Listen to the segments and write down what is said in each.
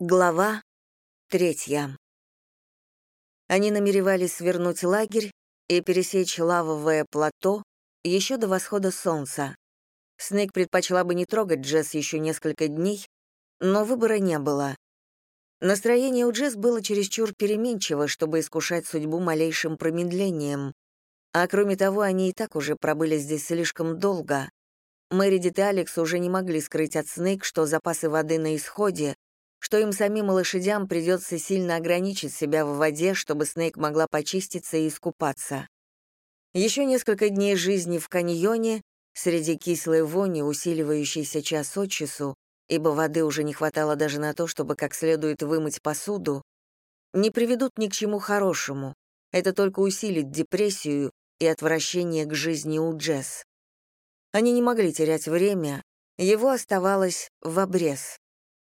Глава третья. Они намеревались свернуть лагерь и пересечь лавовое плато еще до восхода солнца. Снейк предпочла бы не трогать Джесс еще несколько дней, но выбора не было. Настроение у Джесс было чересчур переменчиво, чтобы искушать судьбу малейшим промедлением. А кроме того, они и так уже пробыли здесь слишком долго. Мэридит и Алекс уже не могли скрыть от Снейк, что запасы воды на исходе, что им самим лошадям придется сильно ограничить себя в воде, чтобы Снейк могла почиститься и искупаться. Еще несколько дней жизни в каньоне, среди кислой вони, усиливающейся час от часу, ибо воды уже не хватало даже на то, чтобы как следует вымыть посуду, не приведут ни к чему хорошему. Это только усилит депрессию и отвращение к жизни у Джесс. Они не могли терять время, его оставалось в обрез.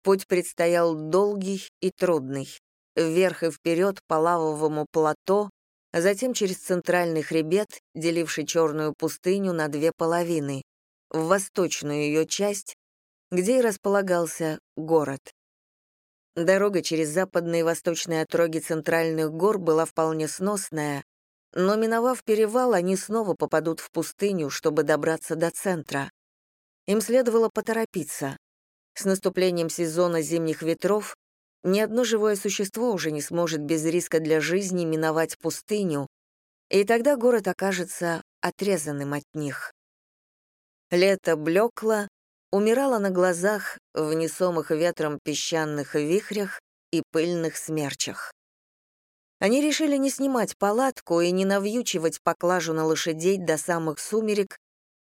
Путь предстоял долгий и трудный. Вверх и вперед по лавовому плато, затем через центральный хребет, деливший черную пустыню на две половины, в восточную ее часть, где и располагался город. Дорога через западные и восточные отроги центральных гор была вполне сносная, но, миновав перевал, они снова попадут в пустыню, чтобы добраться до центра. Им следовало поторопиться. С наступлением сезона зимних ветров ни одно живое существо уже не сможет без риска для жизни миновать пустыню, и тогда город окажется отрезанным от них. Лето блекло, умирало на глазах в несомых ветром песчаных вихрях и пыльных смерчах. Они решили не снимать палатку и не навьючивать поклажу на лошадей до самых сумерек,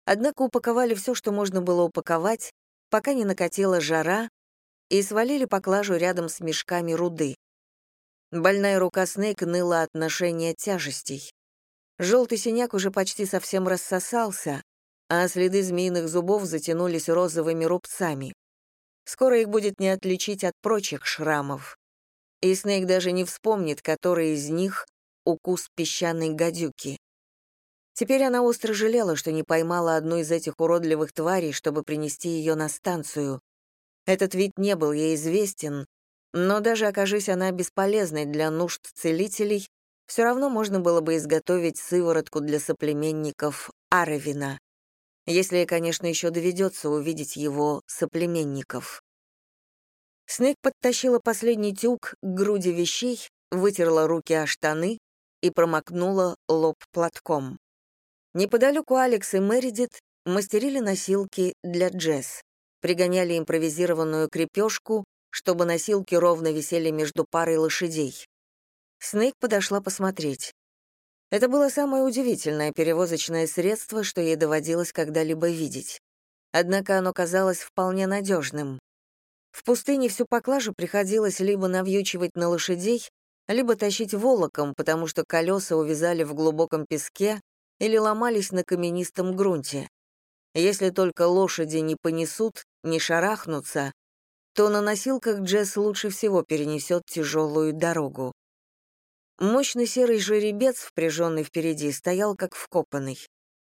однако упаковали все, что можно было упаковать, пока не накатила жара, и свалили поклажу рядом с мешками руды. Больная рука Снейк ныла от ношения тяжестей. Желтый синяк уже почти совсем рассосался, а следы змеиных зубов затянулись розовыми рубцами. Скоро их будет не отличить от прочих шрамов. И Снейк даже не вспомнит, который из них — укус песчаной гадюки. Теперь она остро жалела, что не поймала одну из этих уродливых тварей, чтобы принести ее на станцию. Этот вид не был ей известен, но даже окажись она бесполезной для нужд целителей, все равно можно было бы изготовить сыворотку для соплеменников Аравина, если, конечно, еще доведется увидеть его соплеменников. Снег подтащила последний тюк к груди вещей, вытерла руки о штаны и промокнула лоб платком. Неподалеку Алекс и Мэридит мастерили носилки для Джесс, пригоняли импровизированную крепежку, чтобы носилки ровно висели между парой лошадей. Снейк подошла посмотреть. Это было самое удивительное перевозочное средство, что ей доводилось когда-либо видеть. Однако оно казалось вполне надежным. В пустыне всю поклажу приходилось либо навьючивать на лошадей, либо тащить волоком, потому что колеса увязали в глубоком песке, или ломались на каменистом грунте. Если только лошади не понесут, не шарахнутся, то на носилках Джесс лучше всего перенесет тяжелую дорогу. Мощный серый жеребец, впряженный впереди, стоял как вкопанный.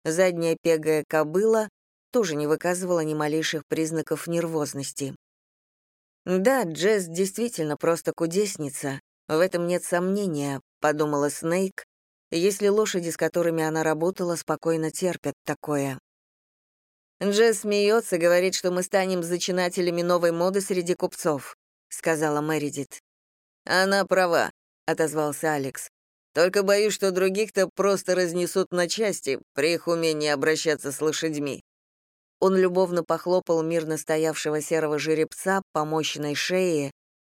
Задняя пегая кобыла тоже не выказывала ни малейших признаков нервозности. «Да, Джесс действительно просто кудесница, в этом нет сомнения», — подумала Снейк, если лошади, с которыми она работала, спокойно терпят такое. «Джесс смеется, говорит, что мы станем зачинателями новой моды среди купцов», — сказала Мэридит. «Она права», — отозвался Алекс. «Только боюсь, что других-то просто разнесут на части при их умении обращаться с лошадьми». Он любовно похлопал мирно стоявшего серого жеребца по мощной шее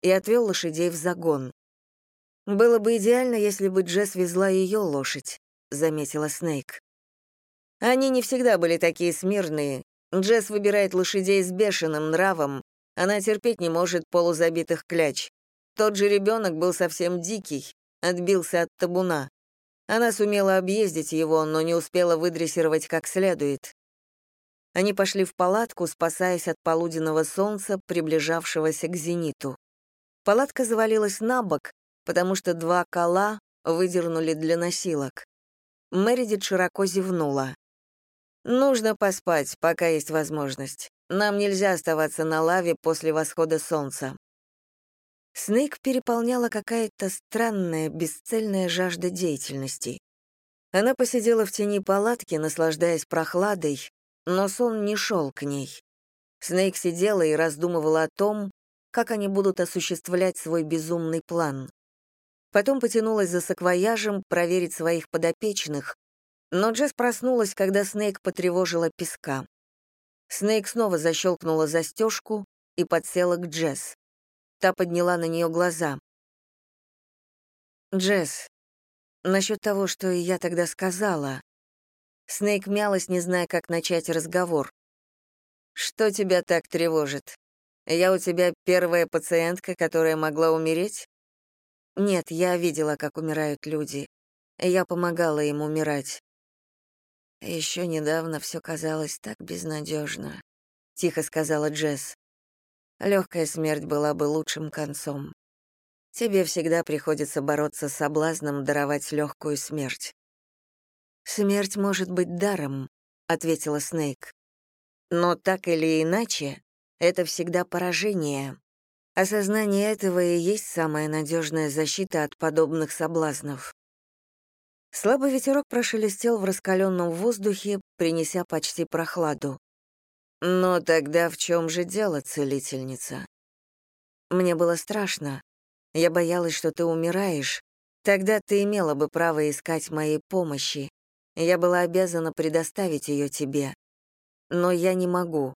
и отвел лошадей в загон. «Было бы идеально, если бы Джесс везла ее лошадь», — заметила Снейк. Они не всегда были такие смирные. Джесс выбирает лошадей с бешеным нравом, она терпеть не может полузабитых кляч. Тот же ребенок был совсем дикий, отбился от табуна. Она сумела объездить его, но не успела выдрессировать как следует. Они пошли в палатку, спасаясь от полуденного солнца, приближавшегося к зениту. Палатка завалилась на бок, потому что два кола выдернули для носилок. Мэридит широко зевнула. «Нужно поспать, пока есть возможность. Нам нельзя оставаться на лаве после восхода солнца». Снейк переполняла какая-то странная, бесцельная жажда деятельности. Она посидела в тени палатки, наслаждаясь прохладой, но сон не шел к ней. Снейк сидела и раздумывала о том, как они будут осуществлять свой безумный план. Потом потянулась за саквояжем проверить своих подопечных, но Джесс проснулась, когда Снейк потревожила песка. Снейк снова защелкнула застежку и подсела к Джесс. Та подняла на нее глаза. «Джесс, насчет того, что я тогда сказала...» Снейк мялась, не зная, как начать разговор. «Что тебя так тревожит? Я у тебя первая пациентка, которая могла умереть?» «Нет, я видела, как умирают люди. Я помогала им умирать. Еще недавно все казалось так безнадежно, тихо сказала Джесс. Легкая смерть была бы лучшим концом. Тебе всегда приходится бороться с соблазном даровать легкую смерть. Смерть может быть даром, ответила Снейк. Но так или иначе, это всегда поражение. Осознание этого и есть самая надежная защита от подобных соблазнов. Слабый ветерок прошелестел в раскаленном воздухе, принеся почти прохладу. «Но тогда в чем же дело, целительница?» Мне было страшно. Я боялась, что ты умираешь. Тогда ты имела бы право искать моей помощи. Я была обязана предоставить ее тебе. Но я не могу.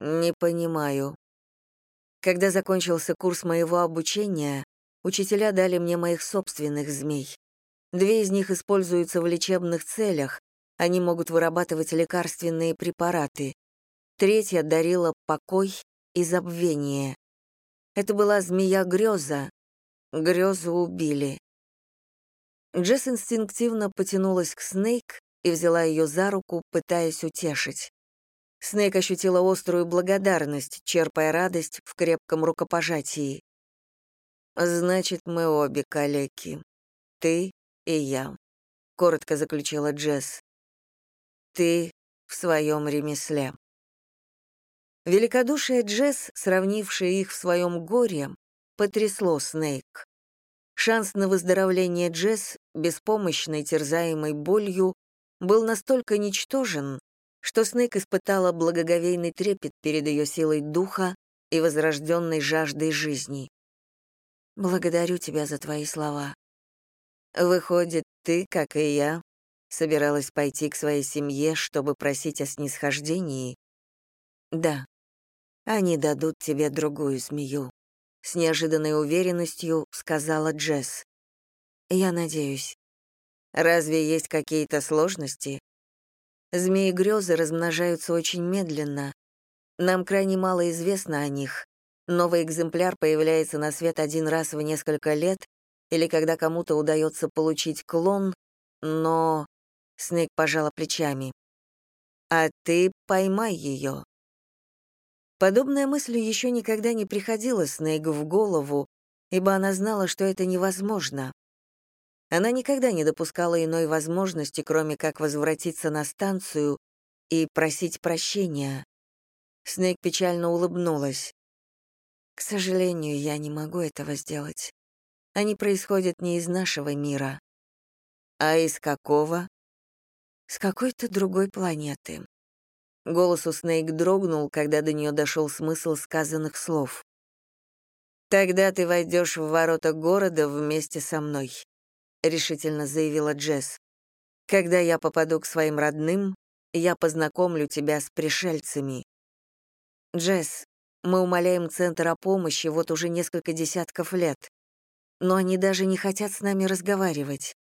Не понимаю. Когда закончился курс моего обучения, учителя дали мне моих собственных змей. Две из них используются в лечебных целях, они могут вырабатывать лекарственные препараты. Третья дарила покой и забвение. Это была змея-греза. Грезу убили. Джесс инстинктивно потянулась к Снейк и взяла ее за руку, пытаясь утешить. Снейк ощутила острую благодарность, черпая радость в крепком рукопожатии. «Значит, мы обе калеки. Ты и я», — коротко заключила Джесс. «Ты в своем ремесле». Великодушие Джесс, сравнившее их в своем горе, потрясло Снейк. Шанс на выздоровление Джесс, беспомощной, терзаемой болью, был настолько ничтожен, что Снейк испытала благоговейный трепет перед ее силой духа и возрожденной жаждой жизни. «Благодарю тебя за твои слова», Выходит, ты, как и я, собиралась пойти к своей семье, чтобы просить о снисхождении? Да. Они дадут тебе другую змею. С неожиданной уверенностью сказала Джесс. Я надеюсь. Разве есть какие-то сложности? Змеи-грезы размножаются очень медленно. Нам крайне мало известно о них. Новый экземпляр появляется на свет один раз в несколько лет или когда кому-то удается получить клон, но... Снейк пожала плечами. «А ты поймай ее». Подобная мысль еще никогда не приходила Снейк в голову, ибо она знала, что это невозможно. Она никогда не допускала иной возможности, кроме как возвратиться на станцию и просить прощения. Снейк печально улыбнулась. «К сожалению, я не могу этого сделать. Они происходят не из нашего мира. А из какого? С какой-то другой планеты. Голос у Снейк дрогнул, когда до нее дошел смысл сказанных слов. «Тогда ты войдешь в ворота города вместе со мной», — решительно заявила Джесс. «Когда я попаду к своим родным, я познакомлю тебя с пришельцами». «Джесс, мы умоляем Центр о помощи вот уже несколько десятков лет но они даже не хотят с нами разговаривать.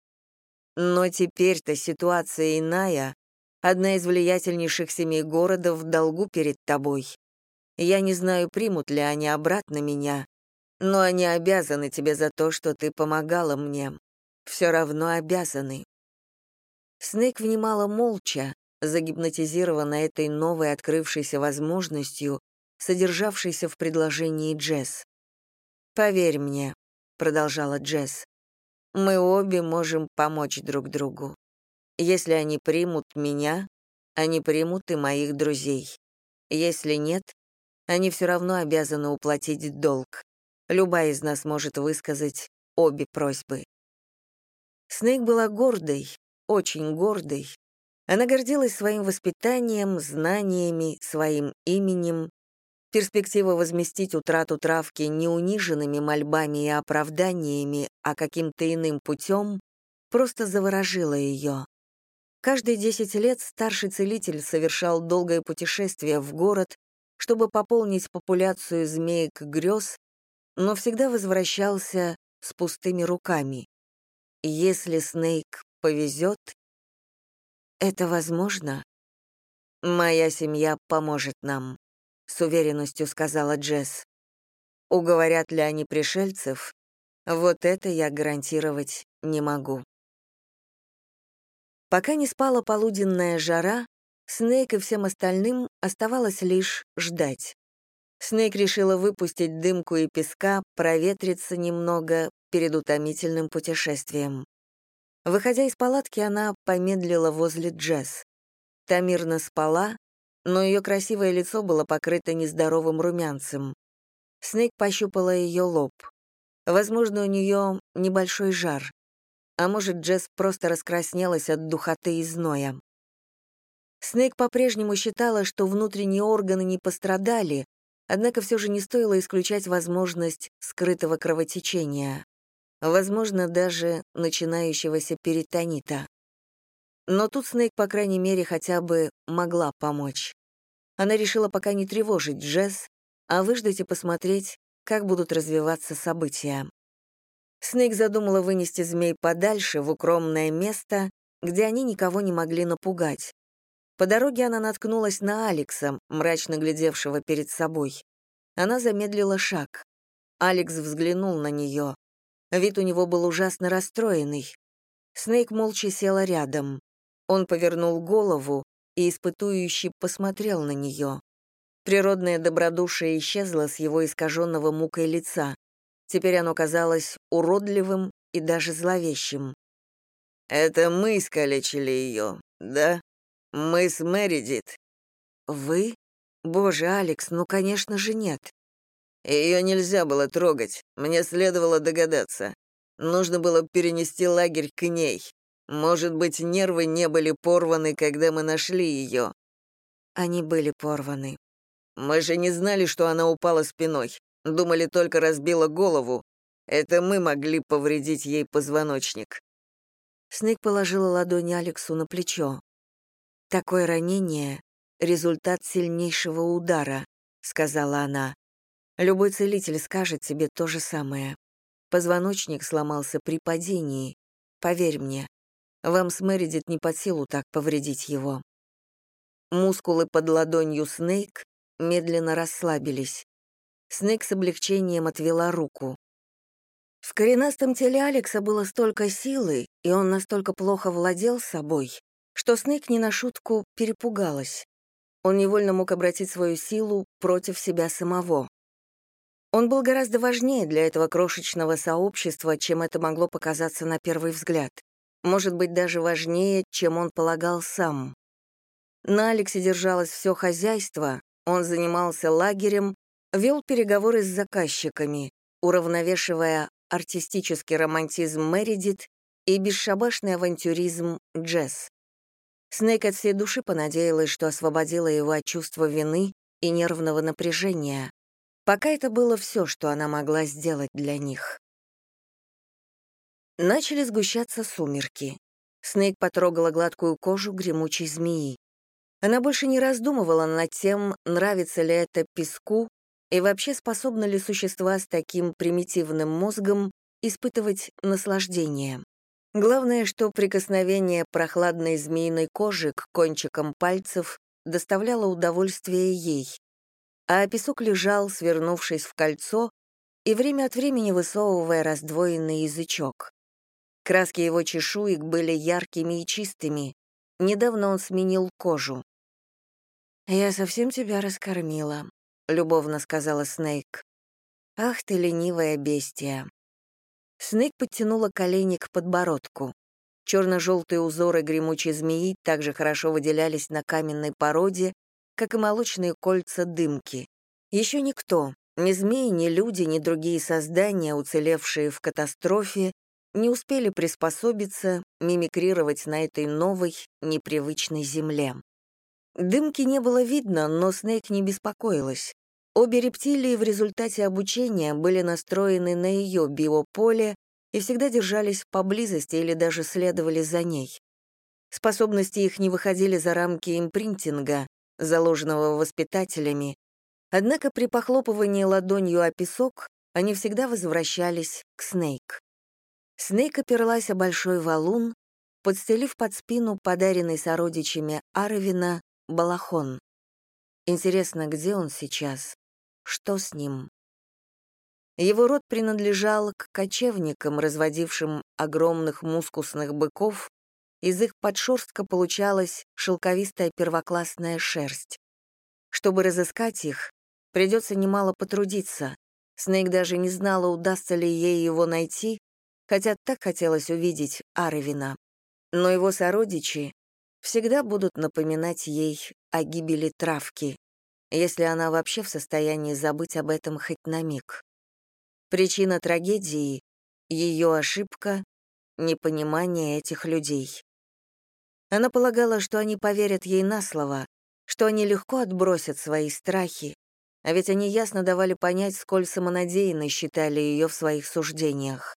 Но теперь-то ситуация иная. Одна из влиятельнейших семей города в долгу перед тобой. Я не знаю, примут ли они обратно меня, но они обязаны тебе за то, что ты помогала мне. Все равно обязаны. Снейк внимала молча, загипнотизирована этой новой открывшейся возможностью, содержавшейся в предложении Джесс. «Поверь мне, — продолжала Джесс. «Мы обе можем помочь друг другу. Если они примут меня, они примут и моих друзей. Если нет, они все равно обязаны уплатить долг. Любая из нас может высказать обе просьбы. Снейк была гордой, очень гордой. Она гордилась своим воспитанием, знаниями, своим именем. Перспектива возместить утрату травки не униженными мольбами и оправданиями, а каким-то иным путем, просто заворожила ее. Каждые 10 лет старший целитель совершал долгое путешествие в город, чтобы пополнить популяцию змеек грез, но всегда возвращался с пустыми руками. Если Снейк повезет, это возможно. Моя семья поможет нам, с уверенностью сказала Джесс. Уговорят ли они пришельцев? Вот это я гарантировать не могу. Пока не спала полуденная жара, Снейк и всем остальным оставалось лишь ждать. Снейк решила выпустить дымку и песка, проветриться немного перед утомительным путешествием. Выходя из палатки, она помедлила возле Джесс. Та мирно спала, но ее красивое лицо было покрыто нездоровым румянцем. Снейк пощупала ее лоб. Возможно, у нее небольшой жар. А может, Джесс просто раскраснелась от духоты и зноя. Снейк по-прежнему считала, что внутренние органы не пострадали, однако все же не стоило исключать возможность скрытого кровотечения. Возможно, даже начинающегося перитонита. Но тут Снейк, по крайней мере, хотя бы могла помочь. Она решила пока не тревожить Джесс, а выждать и посмотреть, как будут развиваться события. Снейк задумала вынести змей подальше, в укромное место, где они никого не могли напугать. По дороге она наткнулась на Алекса, мрачно глядевшего перед собой. Она замедлила шаг. Алекс взглянул на нее. Вид у него был ужасно расстроенный. Снейк молча села рядом. Он повернул голову и испытующе посмотрел на нее. Природное добродушие исчезло с его искаженного мукой лица. Теперь оно казалось уродливым и даже зловещим. «Это мы искалечили ее, да? Мы с Мэридит». «Вы? Боже, Алекс, ну, конечно же, нет». Ее нельзя было трогать, мне следовало догадаться. Нужно было перенести лагерь к ней. Может быть, нервы не были порваны, когда мы нашли ее. Они были порваны. Мы же не знали, что она упала спиной. Думали, только разбила голову. Это мы могли повредить ей позвоночник». Снег положила ладонь Алексу на плечо. «Такое ранение — результат сильнейшего удара», — сказала она. «Любой целитель скажет тебе то же самое. Позвоночник сломался при падении. Поверь мне, вам с Мэридит не под силу так повредить его». Мускулы под ладонью Снейк медленно расслабились. Снег с облегчением отвела руку. В коренастом теле Алекса было столько силы, и он настолько плохо владел собой, что Снег не на шутку перепугалась. Он невольно мог обратить свою силу против себя самого. Он был гораздо важнее для этого крошечного сообщества, чем это могло показаться на первый взгляд. Может быть, даже важнее, чем он полагал сам. На Алексе держалось все хозяйство, он занимался лагерем, вел переговоры с заказчиками, уравновешивая артистический романтизм Мэридит и бесшабашный авантюризм Джесс. Снейк от всей души понадеялась, что освободила его от чувства вины и нервного напряжения. Пока это было все, что она могла сделать для них. Начали сгущаться сумерки. Снейк потрогала гладкую кожу гремучей змеи. Она больше не раздумывала над тем, нравится ли это песку и вообще способны ли существа с таким примитивным мозгом испытывать наслаждение? Главное, что прикосновение прохладной змеиной кожи к кончикам пальцев доставляло удовольствие ей. А песок лежал, свернувшись в кольцо, и время от времени высовывая раздвоенный язычок. Краски его чешуек были яркими и чистыми. Недавно он сменил кожу. «Я совсем тебя раскормила», — любовно сказала Снейк. «Ах ты, ленивая бестия!» Снейк подтянула колени к подбородку. Черно-желтые узоры гремучей змеи также хорошо выделялись на каменной породе, как и молочные кольца дымки. Еще никто, Ни змеи, ни люди, ни другие создания, уцелевшие в катастрофе, не успели приспособиться, мимикрировать на этой новой, непривычной земле. Дымки не было видно, но Снейк не беспокоилась. Обе рептилии в результате обучения были настроены на ее биополе и всегда держались поблизости или даже следовали за ней. Способности их не выходили за рамки импринтинга, заложенного воспитателями, однако при похлопывании ладонью о песок они всегда возвращались к Снейк. Снейк оперлась о большой валун, подстелив под спину подаренный сородичами Аровина балахон. Интересно, где он сейчас? Что с ним? Его род принадлежал к кочевникам, разводившим огромных мускусных быков, из их подшерстка получалась шелковистая первоклассная шерсть. Чтобы разыскать их, придется немало потрудиться. Снейк даже не знала, удастся ли ей его найти, хотя так хотелось увидеть Аровина. Но его сородичи всегда будут напоминать ей о гибели травки если она вообще в состоянии забыть об этом хоть на миг. Причина трагедии — ее ошибка, непонимание этих людей. Она полагала, что они поверят ей на слово, что они легко отбросят свои страхи, а ведь они ясно давали понять, сколь самонадеянно считали ее в своих суждениях.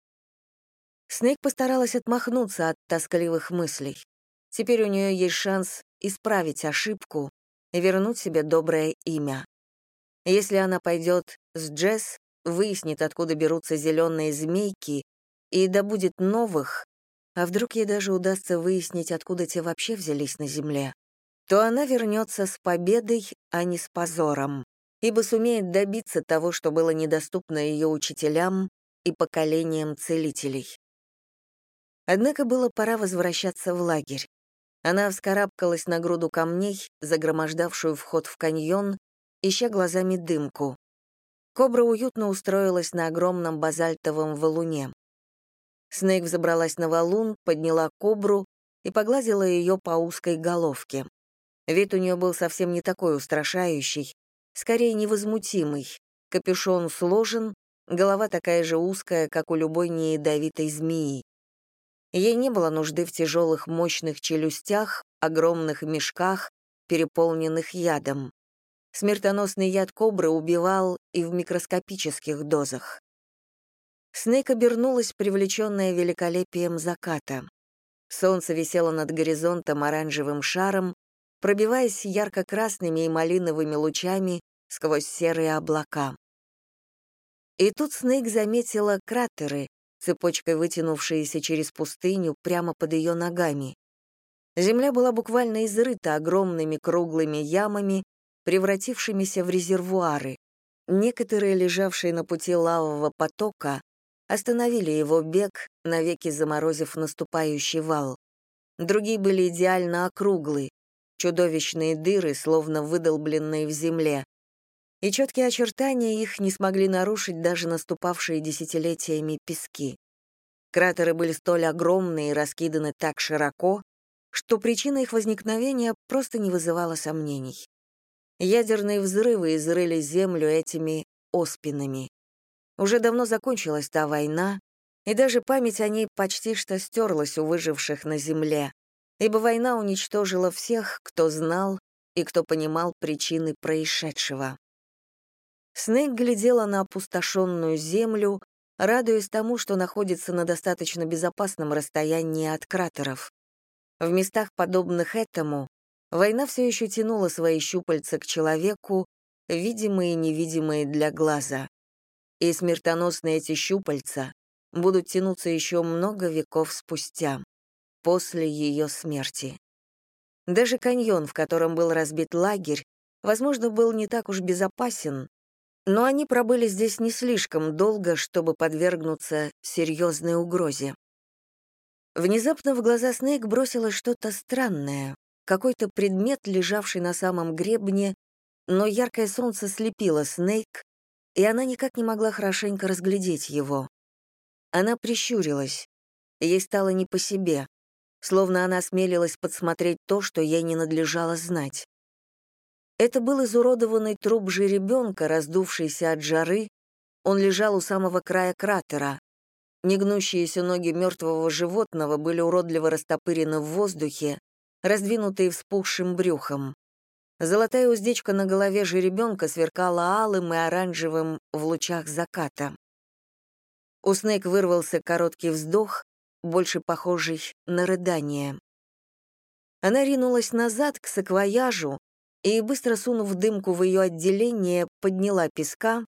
Снейк постаралась отмахнуться от тоскливых мыслей. Теперь у нее есть шанс исправить ошибку, вернуть себе доброе имя. Если она пойдет с Джесс, выяснит, откуда берутся зеленые змейки, и добудет новых, а вдруг ей даже удастся выяснить, откуда те вообще взялись на земле, то она вернется с победой, а не с позором, ибо сумеет добиться того, что было недоступно ее учителям и поколениям целителей. Однако было пора возвращаться в лагерь. Она вскарабкалась на груду камней, загромождавшую вход в каньон, ища глазами дымку. Кобра уютно устроилась на огромном базальтовом валуне. Снейк взобралась на валун, подняла кобру и погладила ее по узкой головке. Вид у нее был совсем не такой устрашающий, скорее невозмутимый. Капюшон сложен, голова такая же узкая, как у любой неядовитой змеи. Ей не было нужды в тяжелых мощных челюстях, огромных мешках, переполненных ядом. Смертоносный яд кобры убивал и в микроскопических дозах. Снейк обернулась, привлеченная великолепием заката. Солнце висело над горизонтом оранжевым шаром, пробиваясь ярко-красными и малиновыми лучами сквозь серые облака. И тут Снейк заметила кратеры, цепочкой вытянувшиеся через пустыню прямо под ее ногами. Земля была буквально изрыта огромными круглыми ямами, превратившимися в резервуары. Некоторые, лежавшие на пути лавового потока, остановили его бег, навеки заморозив наступающий вал. Другие были идеально округлы, чудовищные дыры, словно выдолбленные в земле, и четкие очертания их не смогли нарушить даже наступавшие десятилетиями пески. Кратеры были столь огромные и раскиданы так широко, что причина их возникновения просто не вызывала сомнений. Ядерные взрывы изрыли землю этими оспинами. Уже давно закончилась та война, и даже память о ней почти что стерлась у выживших на земле, ибо война уничтожила всех, кто знал и кто понимал причины происшедшего. Снейк глядела на опустошенную землю, радуясь тому, что находится на достаточно безопасном расстоянии от кратеров. В местах, подобных этому, война все еще тянула свои щупальца к человеку, видимые и невидимые для глаза. И смертоносные эти щупальца будут тянуться еще много веков спустя, после ее смерти. Даже каньон, в котором был разбит лагерь, возможно, был не так уж безопасен, но они пробыли здесь не слишком долго, чтобы подвергнуться серьезной угрозе. Внезапно в глаза Снейк бросилось что-то странное, какой-то предмет, лежавший на самом гребне, но яркое солнце слепило Снейк, и она никак не могла хорошенько разглядеть его. Она прищурилась. Ей стало не по себе, словно она осмелилась подсмотреть то, что ей не надлежало знать. Это был изуродованный труп жеребенка, раздувшийся от жары. Он лежал у самого края кратера. Негнущиеся ноги мертвого животного были уродливо растопырены в воздухе, раздвинутые вспухшим брюхом. Золотая уздечка на голове жеребенка сверкала алым и оранжевым в лучах заката. У Снейк вырвался короткий вздох, больше похожий на рыдание. Она ринулась назад к саквояжу и, быстро сунув дымку в ее отделение, подняла песка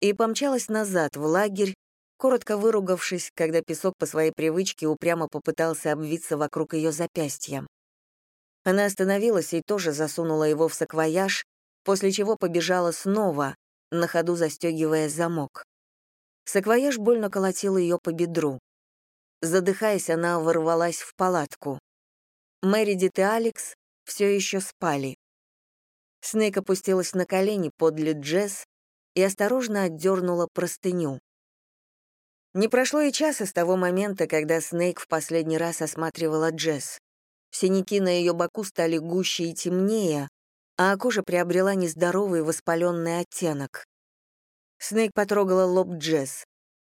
и помчалась назад в лагерь, коротко выругавшись, когда песок по своей привычке упрямо попытался обвиться вокруг ее запястья. Она остановилась и тоже засунула его в саквояж, после чего побежала снова, на ходу застегивая замок. Саквояж больно колотил ее по бедру. Задыхаясь, она ворвалась в палатку. Мэридит и Алекс все еще спали. Снейк опустилась на колени подле Джесс и осторожно отдернула простыню. Не прошло и часа с того момента, когда Снейк в последний раз осматривала Джесс. Синяки на ее боку стали гуще и темнее, а кожа приобрела нездоровый воспаленный оттенок. Снейк потрогала лоб Джесс.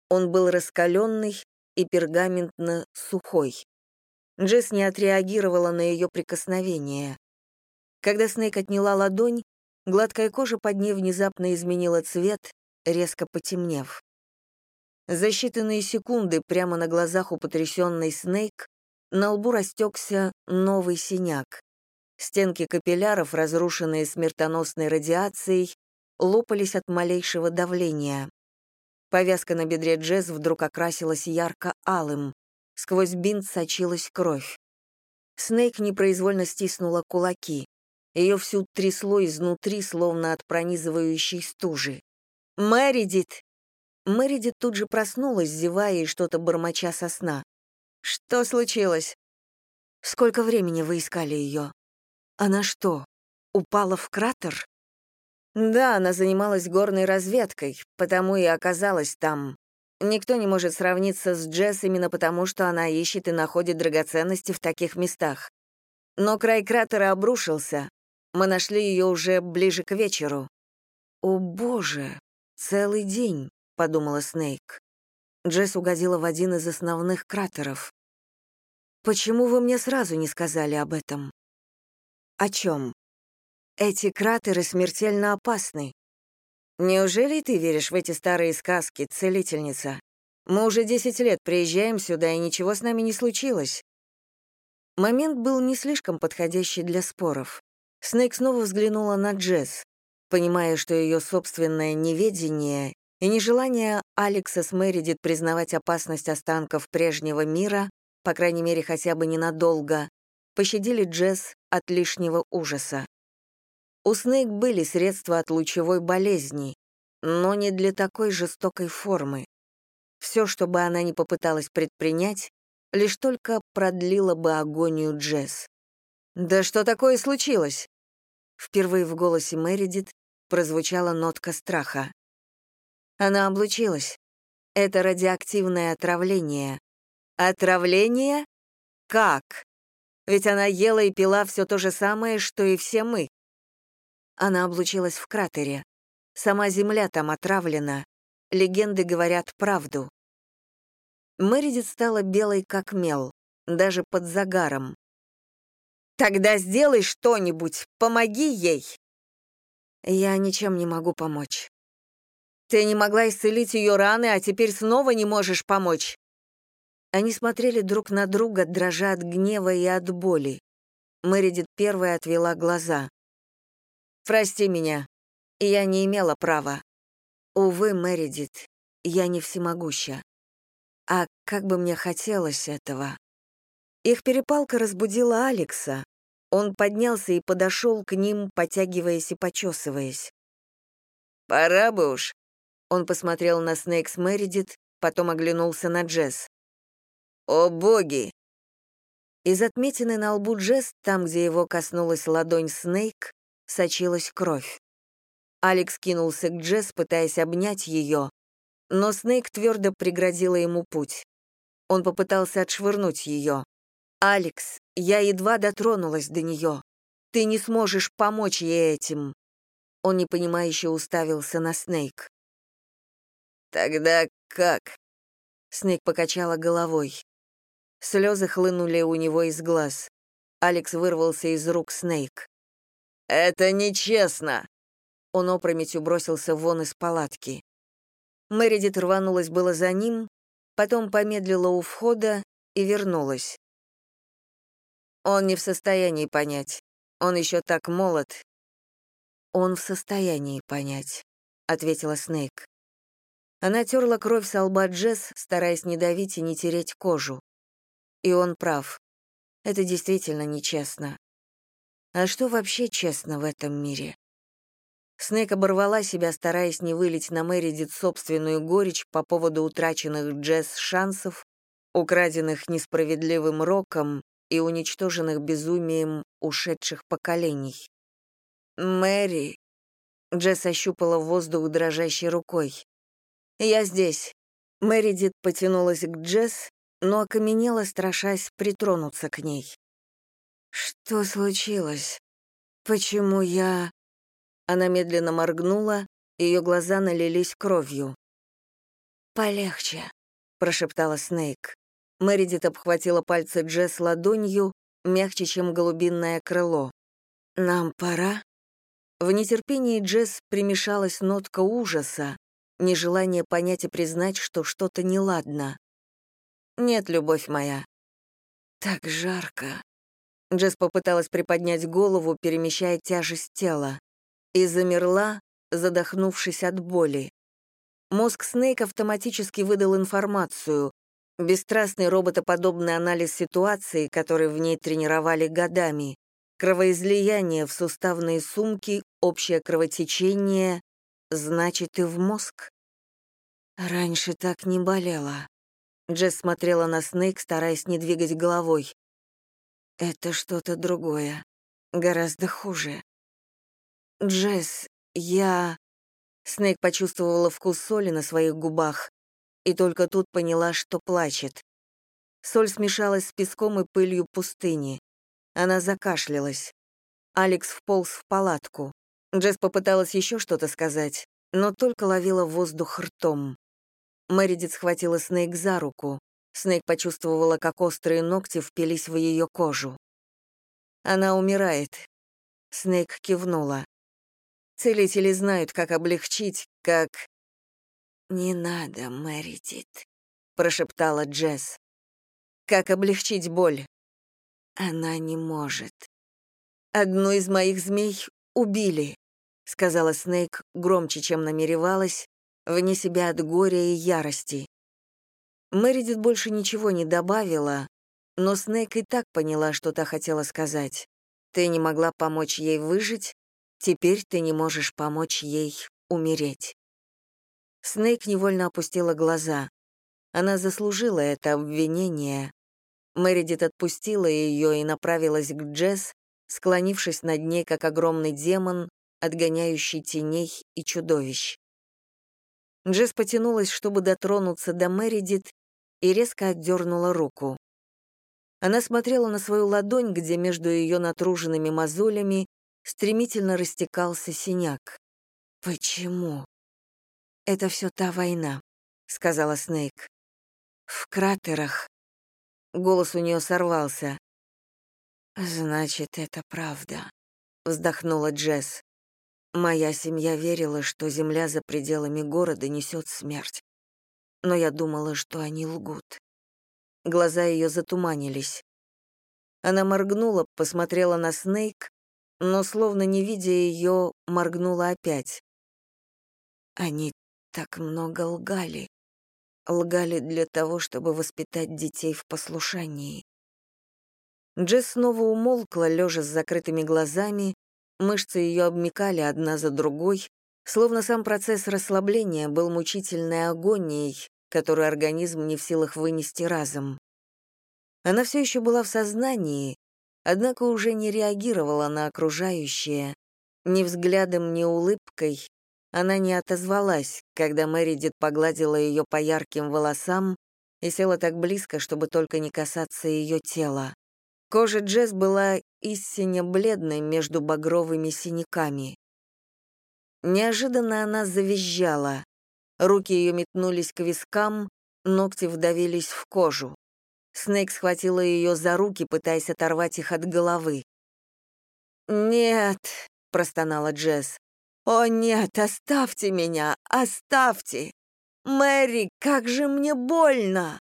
Он был раскаленный и пергаментно сухой. Джесс не отреагировала на ее прикосновение. Когда Снейк отняла ладонь, гладкая кожа под ней внезапно изменила цвет, резко потемнев. За считанные секунды прямо на глазах у потрясенной Снейк на лбу растекся новый синяк. Стенки капилляров, разрушенные смертоносной радиацией, лопались от малейшего давления. Повязка на бедре Джесс вдруг окрасилась ярко-алым. Сквозь бинт сочилась кровь. Снейк непроизвольно стиснула кулаки. Ее всю трясло изнутри, словно от пронизывающей стужи. «Мэридит!» Мэридит тут же проснулась, зевая и что-то бормоча со сна. «Что случилось?» «Сколько времени вы искали ее? Она что, упала в кратер?» «Да, она занималась горной разведкой, потому и оказалась там. Никто не может сравниться с Джесс именно потому, что она ищет и находит драгоценности в таких местах. Но край кратера обрушился. Мы нашли ее уже ближе к вечеру». «О, боже, целый день», — подумала Снейк. Джесс угодила в один из основных кратеров. «Почему вы мне сразу не сказали об этом?» «О чем?» «Эти кратеры смертельно опасны. Неужели ты веришь в эти старые сказки, целительница? Мы уже десять лет приезжаем сюда, и ничего с нами не случилось». Момент был не слишком подходящий для споров. Снейк снова взглянула на Джесс, понимая, что ее собственное неведение и нежелание Алекса с Мэридит признавать опасность останков прежнего мира, по крайней мере, хотя бы ненадолго, пощадили Джесс от лишнего ужаса. У Снейк были средства от лучевой болезни, но не для такой жестокой формы. Все, что бы она ни попыталась предпринять, лишь только продлило бы агонию Джесс. «Да что такое случилось?» Впервые в голосе Мэридит прозвучала нотка страха. Она облучилась. Это радиоактивное отравление. Отравление? Как? Ведь она ела и пила все то же самое, что и все мы. Она облучилась в кратере. Сама Земля там отравлена. Легенды говорят правду. Мэридит стала белой, как мел, даже под загаром. «Тогда сделай что-нибудь, помоги ей!» «Я ничем не могу помочь. Ты не могла исцелить ее раны, а теперь снова не можешь помочь». Они смотрели друг на друга, дрожа от гнева и от боли. Мэридит первая отвела глаза. «Прости меня. Я не имела права. Увы, Мэридит, я не всемогуща. А как бы мне хотелось этого». Их перепалка разбудила Алекса. Он поднялся и подошел к ним, потягиваясь и почесываясь. «Пора бы уж», он посмотрел на Снейкс Мэридит, потом оглянулся на Джесс. «О боги!» Из отметины на лбу Джесс, там, где его коснулась ладонь Снейк, сочилась кровь. Алекс кинулся к Джесс, пытаясь обнять ее, но Снейк твердо преградила ему путь. Он попытался отшвырнуть ее. «Алекс, я едва дотронулась до нее. Ты не сможешь помочь ей этим». Он непонимающе уставился на Снейк. «Тогда как?» Снейк покачала головой. Слезы хлынули у него из глаз. Алекс вырвался из рук Снейк. «Это нечестно!» Он опрометью бросился вон из палатки. Мэридит рванулась было за ним, потом помедлила у входа и вернулась. Он не в состоянии понять. Он еще так молод. Он в состоянии понять, ответила Снейк. Она терла кровь с лба Джесс, стараясь не давить и не тереть кожу. И он прав. Это действительно нечестно. А что вообще честно в этом мире? Снейк оборвала себя, стараясь не вылить на Мэридит собственную горечь по поводу утраченных Джесс шансов, украденных несправедливым роком и уничтоженных безумием ушедших поколений. «Мэри!» Джесс ощупала воздух дрожащей рукой. «Я здесь». Мэридит потянулась к Джесс, но окаменела, страшась притронуться к ней. «Что случилось? Почему я...» Она медленно моргнула, ее глаза налились кровью. «Полегче», — прошептала Снейк. Мэридит обхватила пальцы Джесс ладонью, мягче, чем голубинное крыло. «Нам пора?» В нетерпении Джесс примешалась нотка ужаса, нежелание понять и признать, что что-то неладно. «Нет, любовь моя». «Так жарко». Джесс попыталась приподнять голову, перемещая тяжесть тела, и замерла, задохнувшись от боли. Мозг Снейк автоматически выдал информацию. Бесстрастный роботоподобный анализ ситуации, который в ней тренировали годами, кровоизлияние в суставные сумки, общее кровотечение, значит, и в мозг. Раньше так не болело. Джесс смотрела на Снейк, стараясь не двигать головой. Это что-то другое, гораздо хуже. Джесс, я... Снейк почувствовала вкус соли на своих губах, и только тут поняла, что плачет. Соль смешалась с песком и пылью пустыни. Она закашлялась. Алекс вполз в палатку. Джесс попыталась еще что-то сказать, но только ловила воздух ртом. Мэридит схватила Снейк за руку. Снейк почувствовала, как острые ногти впились в ее кожу. «Она умирает». Снейк кивнула. Целители знают, как облегчить, как «Не надо, Мэридит», — прошептала Джесс. «Как облегчить боль?» «Она не может». «Одну из моих змей убили», — сказала Снейк громче, чем намеревалась, вне себя от горя и ярости. Мэридит больше ничего не добавила, но Снейк и так поняла, что та хотела сказать. Ты не могла помочь ей выжить, теперь ты не можешь помочь ей умереть. Снейк невольно опустила глаза. Она заслужила это обвинение. Мэридит отпустила ее и направилась к Джесс, склонившись над ней, как огромный демон, отгоняющий теней и чудовищ. Джесс потянулась, чтобы дотронуться до Мэридит, и резко отдернула руку. Она смотрела на свою ладонь, где между ее натруженными мозолями стремительно растекался синяк. «Почему?» «Это все та война», — сказала Снейк. «В кратерах». Голос у нее сорвался. «Значит, это правда», — вздохнула Джесс. «Моя семья верила, что земля за пределами города несет смерть. Но я думала, что они лгут». Глаза ее затуманились. Она моргнула, посмотрела на Снейк, но, словно не видя ее, моргнула опять. Они так много лгали. Лгали для того, чтобы воспитать детей в послушании. Джесс снова умолкла, лежа с закрытыми глазами, мышцы ее обмекали одна за другой, словно сам процесс расслабления был мучительной агонией, которую организм не в силах вынести разом. Она все еще была в сознании, однако уже не реагировала на окружающее, ни взглядом, ни улыбкой, она не отозвалась, когда Мэридит погладила ее по ярким волосам и села так близко, чтобы только не касаться ее тела. Кожа Джесс была истинно бледной между багровыми синяками. Неожиданно она завизжала. Руки ее метнулись к вискам, ногти вдавились в кожу. Снейк схватила ее за руки, пытаясь оторвать их от головы. «Нет», — простонала Джесс. «О нет, оставьте меня, оставьте! Мэри, как же мне больно!»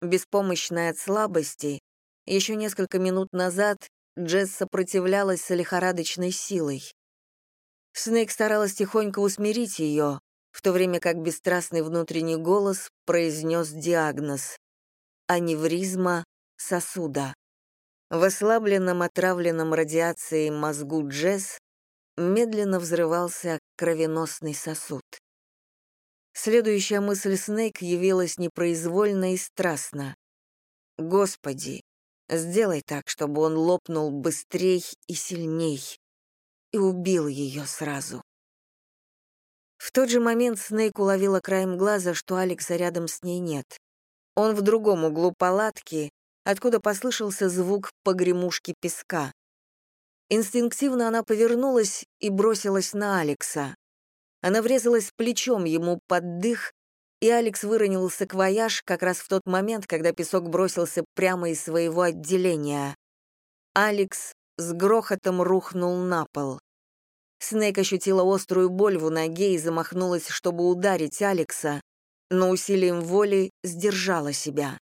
Беспомощная от слабости, еще несколько минут назад Джесс сопротивлялась с лихорадочной силой. Снейк старалась тихонько усмирить ее, в то время как бесстрастный внутренний голос произнес диагноз — аневризма сосуда. В ослабленном, отравленном радиацией мозгу Джесс медленно взрывался кровеносный сосуд. Следующая мысль Снейк явилась непроизвольно и страстно. «Господи, сделай так, чтобы он лопнул быстрей и сильней» и убил ее сразу. В тот же момент Снейк уловила краем глаза, что Алекса рядом с ней нет. Он в другом углу палатки, откуда послышался звук погремушки песка. Инстинктивно она повернулась и бросилась на Алекса. Она врезалась плечом ему под дых, и Алекс выронил саквояж как раз в тот момент, когда песок бросился прямо из своего отделения. Алекс с грохотом рухнул на пол. Снейк ощутила острую боль в ноге и замахнулась, чтобы ударить Алекса, но усилием воли сдержала себя.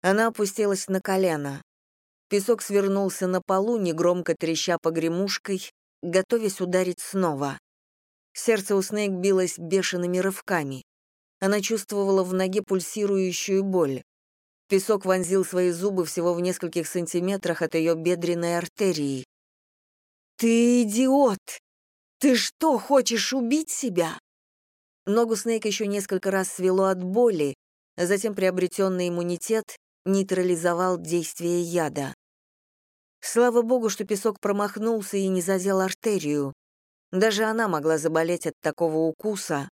Она опустилась на колено. Песок свернулся на полу, негромко треща погремушкой, готовясь ударить снова. Сердце у Снейк билось бешеными рывками. Она чувствовала в ноге пульсирующую боль. Песок вонзил свои зубы всего в нескольких сантиметрах от ее бедренной артерии. «Ты идиот! Ты что, хочешь убить себя?» Ногу Снейк еще несколько раз свело от боли, затем приобретенный иммунитет нейтрализовал действие яда. Слава богу, что песок промахнулся и не задел артерию. Даже она могла заболеть от такого укуса,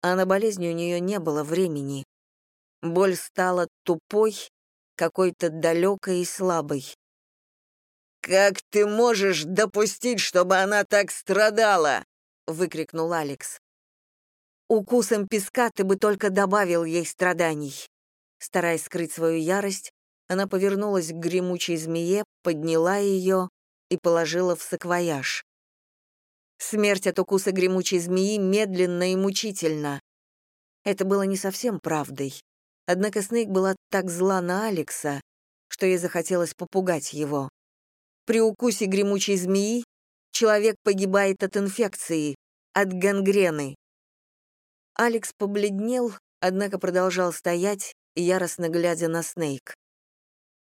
а на болезнь у нее не было времени. Боль стала тупой, какой-то далекой и слабой. «Как ты можешь допустить, чтобы она так страдала?» — выкрикнул Алекс. «Укусом песка ты бы только добавил ей страданий». Стараясь скрыть свою ярость, она повернулась к гремучей змее, подняла ее и положила в саквояж. Смерть от укуса гремучей змеи медленно и мучительно. Это было не совсем правдой. Однако Снейк была так зла на Алекса, что ей захотелось попугать его. При укусе гремучей змеи человек погибает от инфекции, от гангрены. Алекс побледнел, однако продолжал стоять, яростно глядя на Снейк.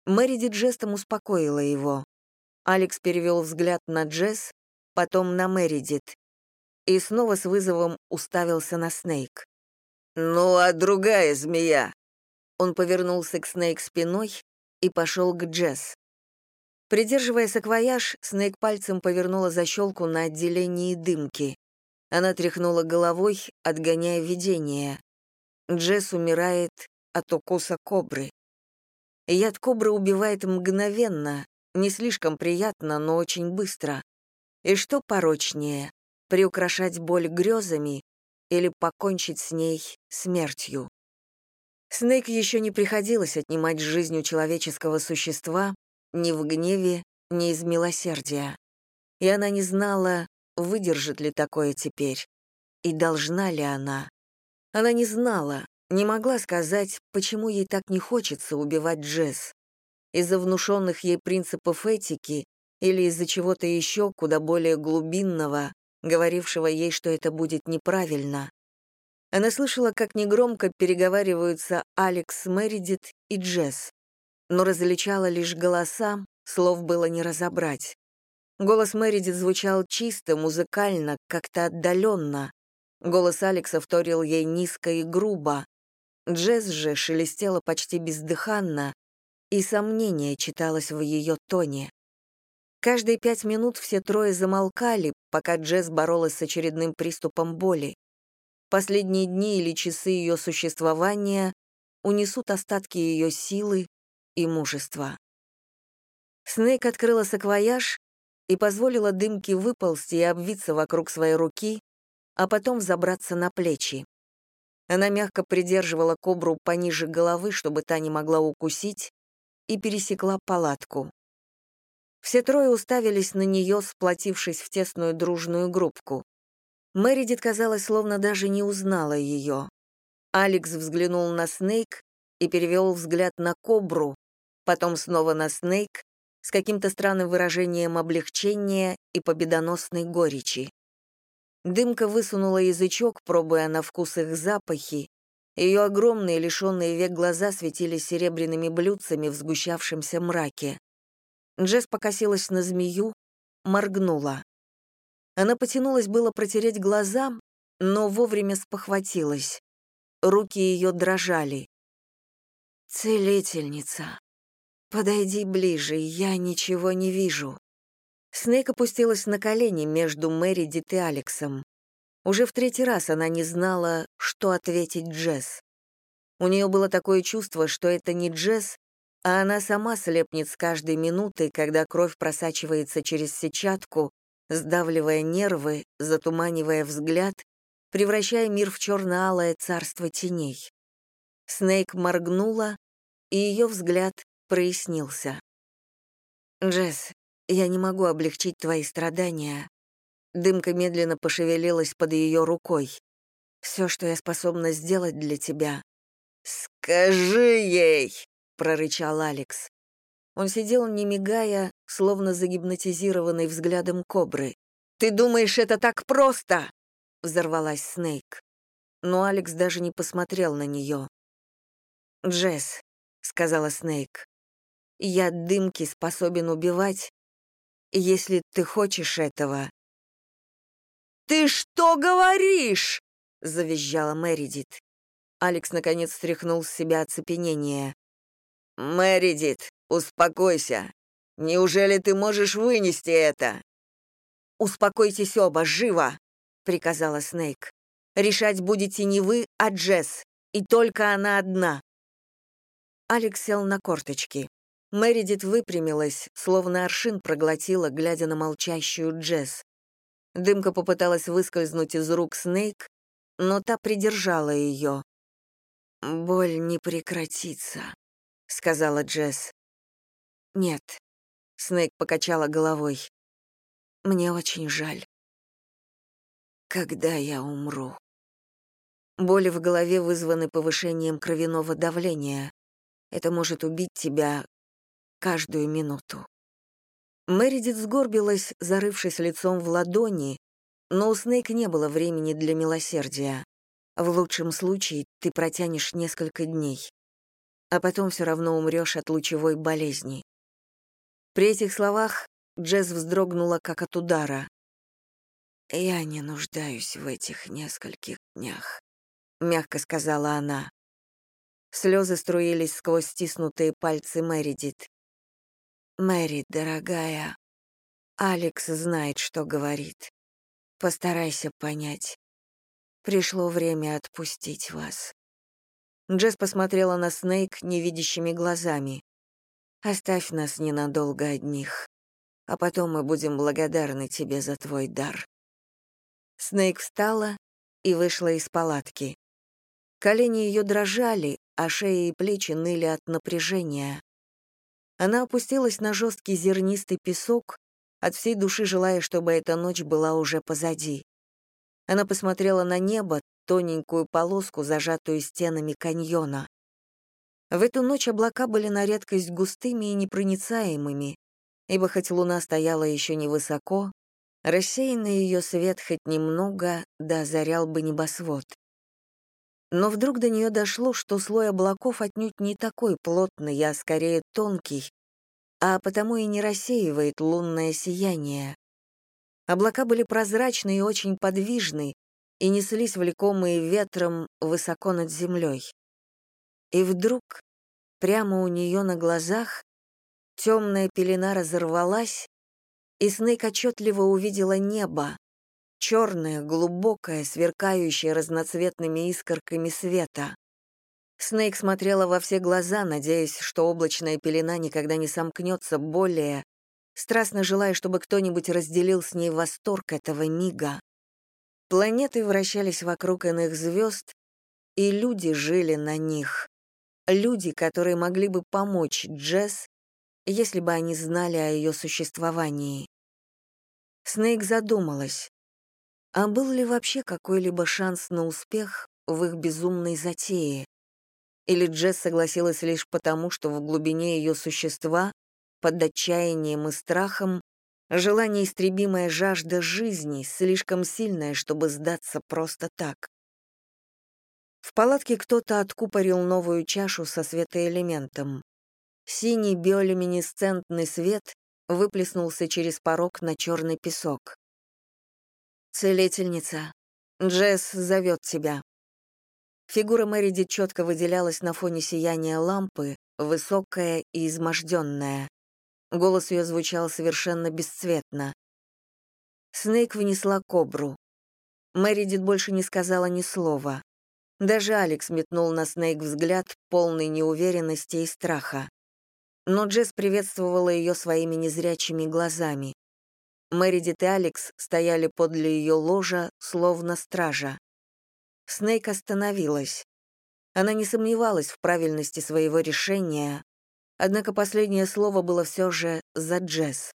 Мэридит жестом успокоила его. Алекс перевел взгляд на Джесс, потом на Мэридит. И снова с вызовом уставился на Снейк. «Ну, а другая змея?» Он повернулся к Снейк спиной и пошел к Джесс. Придерживая саквояж, Снейк пальцем повернула защелку на отделении дымки. Она тряхнула головой, отгоняя видение. Джесс умирает от укуса кобры. Яд кобры убивает мгновенно, не слишком приятно, но очень быстро. И что порочнее, приукрашать боль грезами или покончить с ней смертью? Снейк еще не приходилось отнимать жизнь у человеческого существа ни в гневе, ни из милосердия. И она не знала, выдержит ли такое теперь, и должна ли она. Она не знала, не могла сказать, почему ей так не хочется убивать Джесс. Из-за внушенных ей принципов этики или из-за чего-то еще куда более глубинного, говорившего ей, что это будет неправильно. Она слышала, как негромко переговариваются Алекс Мередит и Джесс, но различала лишь голоса, слов было не разобрать. Голос Мередит звучал чисто, музыкально, как-то отдаленно. Голос Алекса вторил ей низко и грубо, Джесс же шелестела почти бездыханно, и сомнение читалось в ее тоне. Каждые пять минут все трое замолкали, пока Джесс боролась с очередным приступом боли. Последние дни или часы ее существования унесут остатки ее силы и мужества. Снейк открыла саквояж и позволила дымке выползти и обвиться вокруг своей руки, а потом забраться на плечи. Она мягко придерживала кобру пониже головы, чтобы та не могла укусить, и пересекла палатку. Все трое уставились на нее, сплотившись в тесную дружную группку. Мэридит, казалось, словно даже не узнала ее. Алекс взглянул на Снейк и перевел взгляд на кобру, потом снова на Снейк с каким-то странным выражением облегчения и победоносной горечи. Дымка высунула язычок, пробуя на вкус их запахи. Ее огромные, лишенные век глаза светились серебряными блюдцами в сгущавшемся мраке. Джесс покосилась на змею, моргнула. Она потянулась было протереть глаза, но вовремя спохватилась. Руки ее дрожали. «Целительница, подойди ближе, я ничего не вижу». Снейк опустилась на колени между Мэридит и Алексом. Уже в третий раз она не знала, что ответить Джесс. У нее было такое чувство, что это не Джесс, а она сама слепнет с каждой минутой, когда кровь просачивается через сетчатку, сдавливая нервы, затуманивая взгляд, превращая мир в черно-алое царство теней. Снейк моргнула, и ее взгляд прояснился. «Джесс, я не могу облегчить твои страдания». Дымка медленно пошевелилась под ее рукой. «Все, что я способна сделать для тебя...» «Скажи ей!» — прорычал Алекс. Он сидел, не мигая, словно загипнотизированный взглядом кобры. «Ты думаешь, это так просто?» — взорвалась Снейк. Но Алекс даже не посмотрел на нее. «Джесс», — сказала Снейк, — «я дымки способен убивать, если ты хочешь этого». «Ты что говоришь?» — завизжала Мэридит. Алекс наконец стряхнул с себя оцепенение. «Мэридит, успокойся. Неужели ты можешь вынести это?» «Успокойтесь оба, живо!» — приказала Снейк. «Решать будете не вы, а Джесс, и только она одна». Алекс сел на корточки. Мэридит выпрямилась, словно аршин проглотила, глядя на молчащую Джесс. Дымка попыталась выскользнуть из рук Снейк, но та придержала ее. «Боль не прекратится», — сказала Джесс. «Нет», — Снейк покачала головой. «Мне очень жаль. Когда я умру?» Боли в голове вызваны повышением кровяного давления. Это может убить тебя каждую минуту. Мэридит сгорбилась, зарывшись лицом в ладони, но у Снейк не было времени для милосердия. В лучшем случае ты протянешь несколько дней, а потом все равно умрешь от лучевой болезни. При этих словах Джесс вздрогнула, как от удара. «Я не нуждаюсь в этих нескольких днях», — мягко сказала она. Слезы струились сквозь стиснутые пальцы Мэридит. «Мэри, дорогая, Алекс знает, что говорит. Постарайся понять. Пришло время отпустить вас». Джесс посмотрела на Снейк невидящими глазами. «Оставь нас ненадолго одних, а потом мы будем благодарны тебе за твой дар». Снейк встала и вышла из палатки. Колени ее дрожали, а шея и плечи ныли от напряжения. Она опустилась на жесткий зернистый песок, от всей души желая, чтобы эта ночь была уже позади. Она посмотрела на небо, тоненькую полоску, зажатую стенами каньона. В эту ночь облака были на редкость густыми и непроницаемыми, ибо хоть луна стояла еще невысоко, рассеянный ее свет хоть немного да озарял бы небосвод. Но вдруг до нее дошло, что слой облаков отнюдь не такой плотный, а скорее тонкий, а потому и не рассеивает лунное сияние. Облака были прозрачны и очень подвижны, и неслись влекомые ветром высоко над землей. И вдруг, прямо у нее на глазах, темная пелена разорвалась, и Снейк отчетливо увидела небо, черное, глубокое, сверкающее разноцветными искорками света. Снейк смотрела во все глаза, надеясь, что облачная пелена никогда не сомкнется более, страстно желая, чтобы кто-нибудь разделил с ней восторг этого мига. Планеты вращались вокруг иных звезд, и люди жили на них. Люди, которые могли бы помочь Джесс, если бы они знали о ее существовании. Снейк задумалась, а был ли вообще какой-либо шанс на успех в их безумной затее? Или Джесс согласилась лишь потому, что в глубине ее существа, под отчаянием и страхом, жила неистребимая жажда жизни, слишком сильная, чтобы сдаться просто так. В палатке кто-то откупорил новую чашу со светоэлементом. Синий биолюминесцентный свет выплеснулся через порог на черный песок. «Целительница, Джесс зовет тебя». Фигура Мэриди четко выделялась на фоне сияния лампы, высокая и изможденная. Голос ее звучал совершенно бесцветно. Снейк внесла кобру. Мэридит больше не сказала ни слова. Даже Алекс метнул на Снейк взгляд, полный неуверенности и страха. Но Джесс приветствовала ее своими незрячими глазами. Мэридит и Алекс стояли подле ее ложа, словно стража. Снейк остановилась. Она не сомневалась в правильности своего решения, однако последнее слово было все же за Джесс.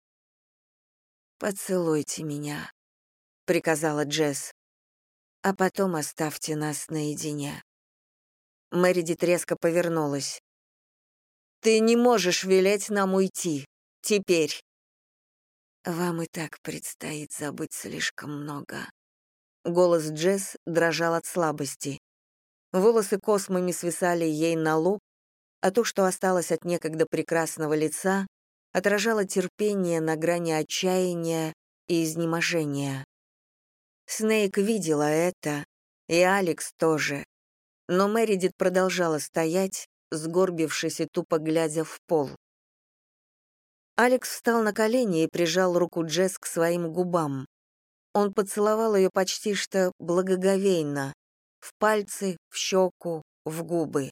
«Поцелуйте меня», — приказала Джесс а потом оставьте нас наедине». Мэридит резко повернулась. «Ты не можешь велеть нам уйти. Теперь». «Вам и так предстоит забыть слишком много». Голос Джесс дрожал от слабости. Волосы космами свисали ей на лоб, а то, что осталось от некогда прекрасного лица, отражало терпение на грани отчаяния и изнеможения. Снейк видела это, и Алекс тоже. Но Мэридит продолжала стоять, сгорбившись и тупо глядя в пол. Алекс встал на колени и прижал руку Джесс к своим губам. Он поцеловал ее почти что благоговейно, в пальцы, в щеку, в губы.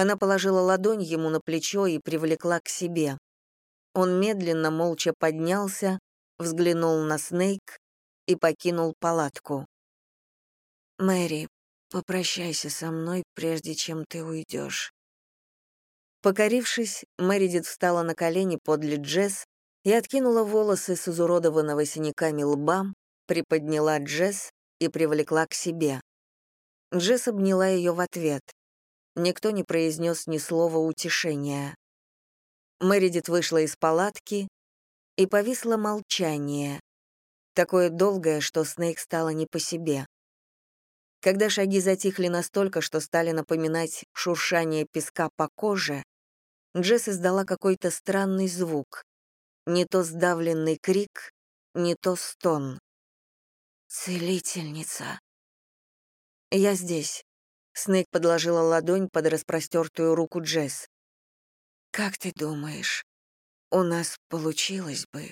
Она положила ладонь ему на плечо и привлекла к себе. Он медленно, молча поднялся, взглянул на Снейк и покинул палатку. «Мэри, попрощайся со мной, прежде чем ты уйдешь». Покорившись, Мэридит встала на колени подле Джесс и откинула волосы с изуродованного синяками лба, приподняла Джесс и привлекла к себе. Джесс обняла ее в ответ. Никто не произнес ни слова утешения. Мэридит вышла из палатки, и повисло молчание, такое долгое, что Снейк стало не по себе. Когда шаги затихли настолько, что стали напоминать шуршание песка по коже, Джесс издала какой-то странный звук. Не то сдавленный крик, не то стон. «Целительница!» «Я здесь», — Снейк подложила ладонь под распростертую руку Джесс. «Как ты думаешь, у нас получилось бы?»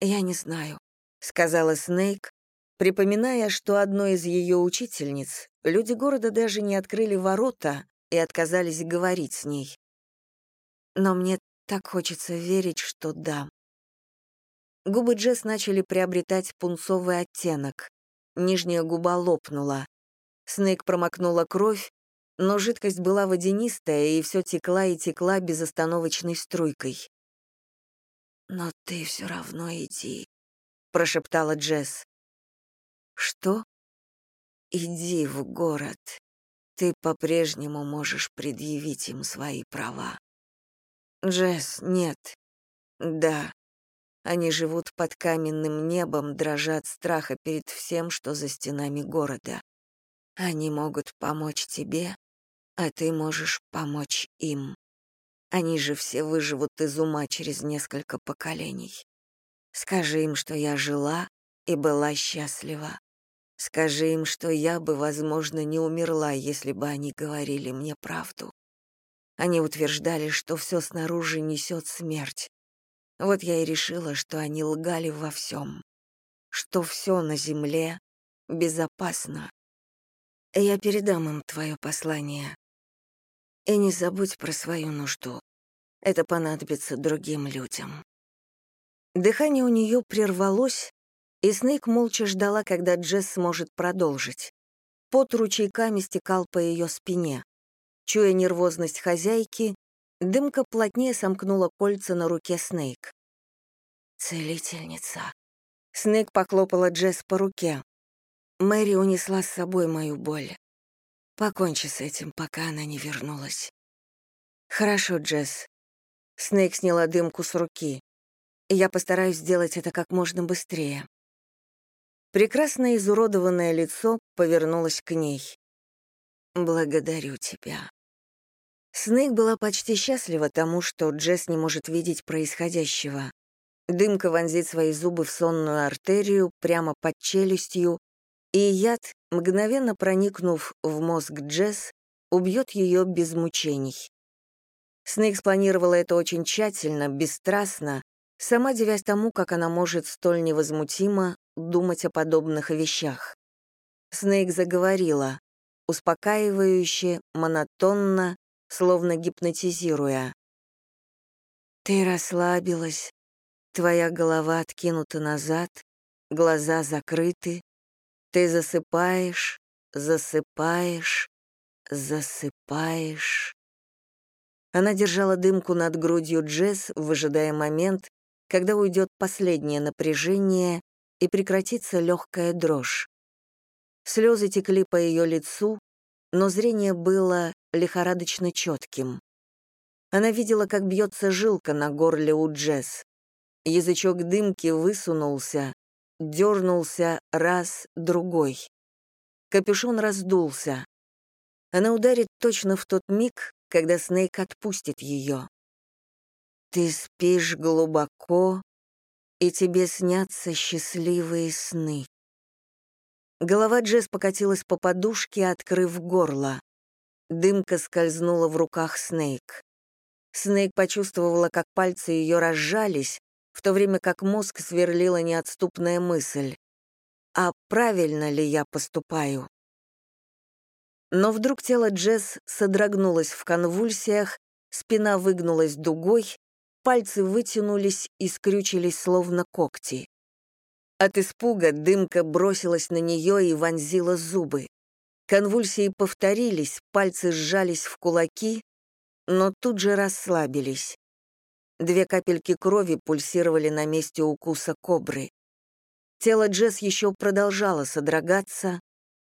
«Я не знаю», — сказала Снейк, припоминая, что одной из ее учительниц люди города даже не открыли ворота и отказались говорить с ней. «Но мне так хочется верить, что да». Губы Джесс начали приобретать пунцовый оттенок. Нижняя губа лопнула. Снейк промокнула кровь, но жидкость была водянистая, и все текла и текла безостановочной струйкой. «Но ты все равно иди», — прошептала Джесс. «Что?» «Иди в город. Ты по-прежнему можешь предъявить им свои права». «Джесс, нет. Да. Они живут под каменным небом, дрожат страха перед всем, что за стенами города. Они могут помочь тебе, а ты можешь помочь им». Они же все выживут из ума через несколько поколений. Скажи им, что я жила и была счастлива. Скажи им, что я бы, возможно, не умерла, если бы они говорили мне правду. Они утверждали, что все снаружи несет смерть. Вот я и решила, что они лгали во всем, что все на земле безопасно. Я передам им твое послание. И не забудь про свою нужду. Это понадобится другим людям». Дыхание у нее прервалось, и Снейк молча ждала, когда Джесс сможет продолжить. Пот ручейками стекал по ее спине. Чуя нервозность хозяйки, дымка плотнее сомкнула кольца на руке Снейк. «Целительница». Снейк похлопала Джесс по руке. Мэри унесла с собой мою боль. Покончи с этим, пока она не вернулась. Хорошо, Джесс. Снейк сняла дымку с руки. Я постараюсь сделать это как можно быстрее. Прекрасное изуродованное лицо повернулось к ней. «Благодарю тебя». Снейк была почти счастлива тому, что Джесс не может видеть происходящего. Дымка вонзит свои зубы в сонную артерию прямо под челюстью, и яд, мгновенно проникнув в мозг Джесс, убьет ее без мучений. Снейк спланировала это очень тщательно, бесстрастно, сама девясь тому, как она может столь невозмутимо думать о подобных вещах. Снейк заговорила, успокаивающе, монотонно, словно гипнотизируя. «Ты расслабилась, твоя голова откинута назад, глаза закрыты, ты засыпаешь, засыпаешь, засыпаешь». Она держала дымку над грудью Джесс, выжидая момент, когда уйдет последнее напряжение и прекратится легкая дрожь. Слезы текли по ее лицу, но зрение было лихорадочно четким. Она видела, как бьется жилка на горле у Джесс. Язычок дымки высунулся, дернулся раз, другой. Капюшон раздулся. Она ударит точно в тот миг, когда Снейк отпустит ее. Ты спишь глубоко, и тебе снятся счастливые сны. Голова Джесс покатилась по подушке, открыв горло. Дымка скользнула в руках Снейк. Снейк почувствовала, как пальцы ее разжались, в то время как мозг сверлила неотступная мысль. «А правильно ли я поступаю?» Но вдруг тело Джесс содрогнулось в конвульсиях, спина выгнулась дугой, пальцы вытянулись и скрючились, словно когти. От испуга дымка бросилась на нее и вонзила зубы. Конвульсии повторились, пальцы сжались в кулаки, но тут же расслабились. Две капельки крови пульсировали на месте укуса кобры. Тело Джесс еще продолжало содрогаться,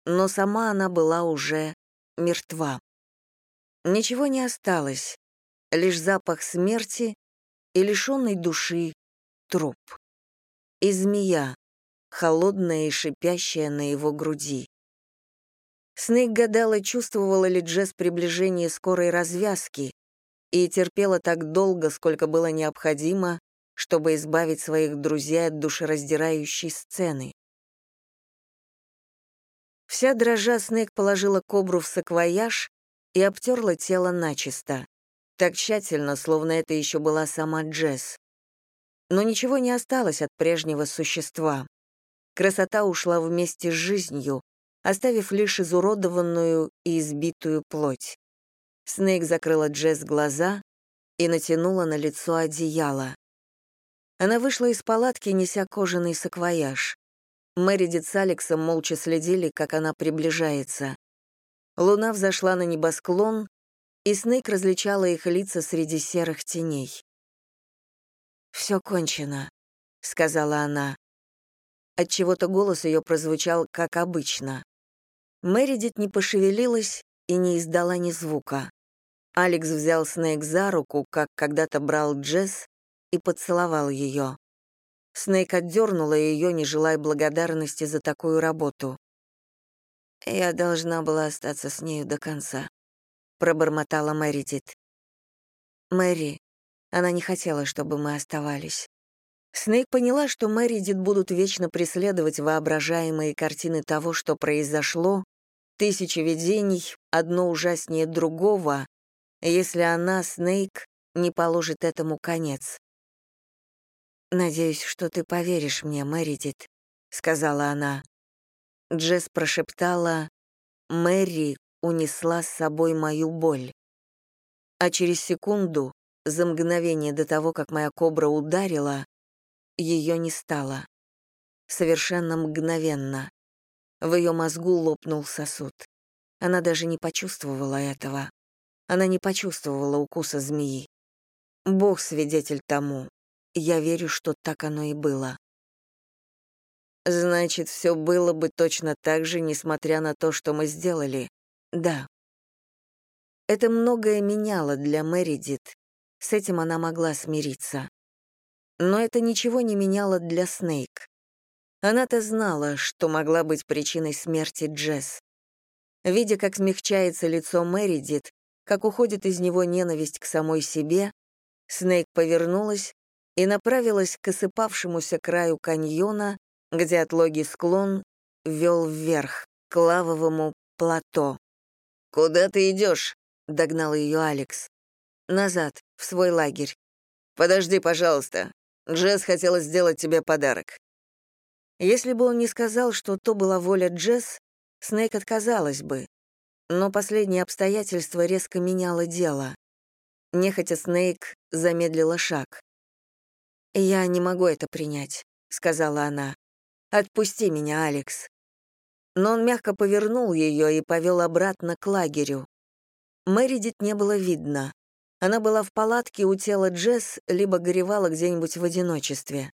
но сама она была уже мертва. Ничего не осталось, лишь запах смерти и лишенный души труп. И змея, холодная и шипящая на его груди. Снейк гадала, чувствовала ли Джесс приближение скорой развязки и терпела так долго, сколько было необходимо, чтобы избавить своих друзей от душераздирающей сцены. Вся дрожа Снейк положила кобру в саквояж и обтерла тело начисто так тщательно, словно это еще была сама Джесс. Но ничего не осталось от прежнего существа. Красота ушла вместе с жизнью, оставив лишь изуродованную и избитую плоть. Снейк закрыла Джесс глаза и натянула на лицо одеяло. Она вышла из палатки, неся кожаный саквояж. Мэридит с Алексом молча следили, как она приближается. Луна взошла на небосклон, и Снейк различала их лица среди серых теней. «Все кончено», — сказала она. Отчего-то голос ее прозвучал, как обычно. Мэридит не пошевелилась и не издала ни звука. Алекс взял Снейк за руку, как когда-то брал Джесс, и поцеловал ее. Снейк отдернула ее, не желая благодарности за такую работу. Я должна была остаться с нею до конца пробормотала Мэридит. Мэри, она не хотела, чтобы мы оставались. Снейк поняла, что Мэридит будут вечно преследовать воображаемые картины того, что произошло, тысячи видений, одно ужаснее другого, если она, Снейк, не положит этому конец. «Надеюсь, что ты поверишь мне, Мэридит», — сказала она. Джесс прошептала Мэри унесла с собой мою боль. А через секунду, за мгновение до того, как моя кобра ударила, ее не стало. Совершенно мгновенно. В ее мозгу лопнул сосуд. Она даже не почувствовала этого. Она не почувствовала укуса змеи. Бог свидетель тому. Я верю, что так оно и было. Значит, все было бы точно так же, несмотря на то, что мы сделали. Да. Это многое меняло для Мэридит. С этим она могла смириться. Но это ничего не меняло для Снейк. Она-то знала, что могла быть причиной смерти Джесс. Видя, как смягчается лицо Мэридит, как уходит из него ненависть к самой себе, Снейк повернулась и направилась к осыпавшемуся краю каньона, где отлогий склон вел вверх, к лавовому плато. «Куда ты идешь?» — догнал ее Алекс. «Назад, в свой лагерь». «Подожди, пожалуйста. Джесс хотела сделать тебе подарок». Если бы он не сказал, что то была воля Джесс, Снейк отказалась бы. Но последнее обстоятельство резко меняло дело. Нехотя Снейк замедлила шаг. «Я не могу это принять», — сказала она. «Отпусти меня, Алекс». Но он мягко повернул ее и повел обратно к лагерю. Мэридит не было видно. Она была в палатке у тела Джесс, либо горевала где-нибудь в одиночестве.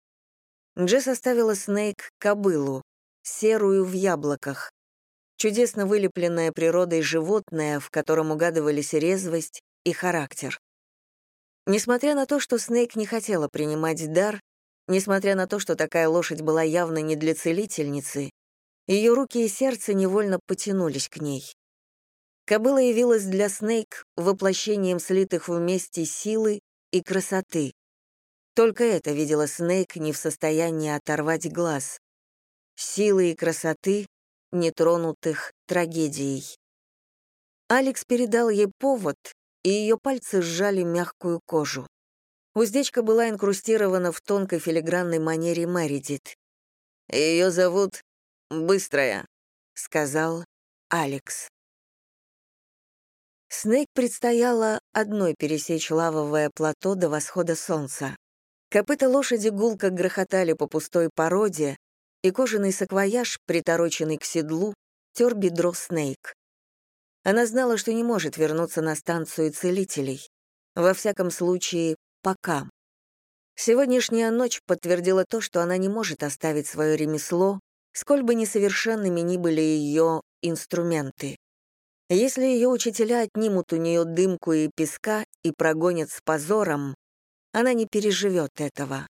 Джесс оставила Снейк кобылу, серую в яблоках. Чудесно вылепленное природой животное, в котором угадывались резвость и характер. Несмотря на то, что Снейк не хотела принимать дар, несмотря на то, что такая лошадь была явно не для целительницы, ее руки и сердце невольно потянулись к ней. Кобыла явилась для Снейк воплощением слитых вместе силы и красоты. Только это видела Снейк не в состоянии оторвать глаз. Силы и красоты, нетронутых трагедией. Алекс передал ей повод, и ее пальцы сжали мягкую кожу. Уздечка была инкрустирована в тонкой филигранной манере Мэридит. «Ее зовут Быстрая», — сказал Алекс. Снейк предстояло одной пересечь лавовое плато до восхода солнца. Копыта лошади гулко грохотали по пустой породе, и кожаный саквояж, притороченный к седлу, тер бедро Снейк. Она знала, что не может вернуться на станцию целителей. Во всяком случае, пока. Сегодняшняя ночь подтвердила то, что она не может оставить свое ремесло, сколь бы несовершенными ни были ее инструменты. Если ее учителя отнимут у нее дымку и песка и прогонят с позором, она не переживет этого.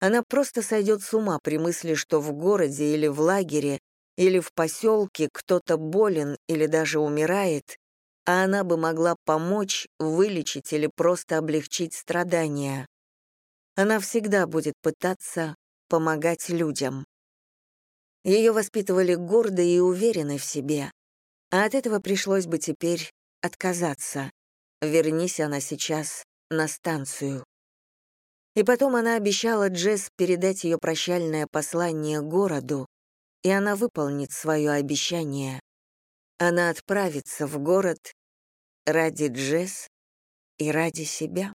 Она просто сойдет с ума при мысли, что в городе или в лагере или в поселке кто-то болен или даже умирает, а она бы могла помочь, вылечить или просто облегчить страдания. Она всегда будет пытаться помогать людям. Ее воспитывали гордо и уверенно в себе, а от этого пришлось бы теперь отказаться. Вернись она сейчас на станцию. И потом она обещала Джесс передать ее прощальное послание городу, и она выполнит свое обещание. Она отправится в город ради Джесс и ради себя.